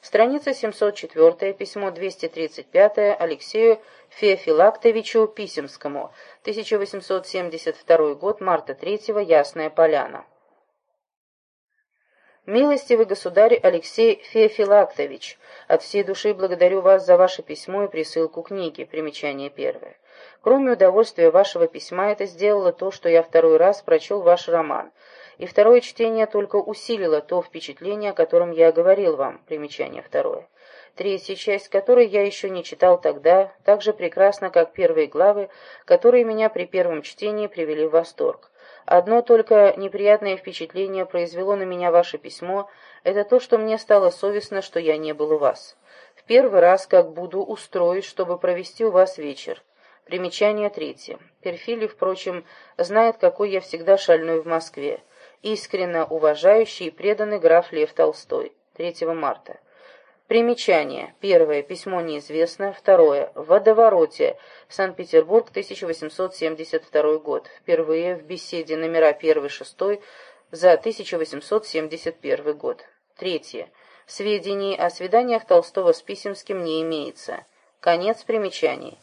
Страница 704, письмо 235 Алексею Феофилактовичу Писемскому, 1872 год, марта 3 Ясная Поляна. Милостивый государь Алексей Феофилактович, от всей души благодарю вас за ваше письмо и присылку книги, примечание первое. Кроме удовольствия вашего письма, это сделало то, что я второй раз прочел ваш роман, и второе чтение только усилило то впечатление, о котором я говорил вам, примечание второе. Третья часть, которой я еще не читал тогда, так же прекрасна, как первые главы, которые меня при первом чтении привели в восторг. Одно только неприятное впечатление произвело на меня ваше письмо, это то, что мне стало совестно, что я не был у вас. В первый раз, как буду устроить, чтобы провести у вас вечер. Примечание третье. Перфили, впрочем, знает, какой я всегда шальной в Москве. Искренно уважающий и преданный граф Лев Толстой. 3 марта. Примечание. Первое. Письмо неизвестно. Второе. В водовороте. Санкт-Петербург, 1872 год. Впервые в беседе номера 1-6 за 1871 год. Третье. Сведений о свиданиях Толстого с Писемским не имеется. Конец примечаний.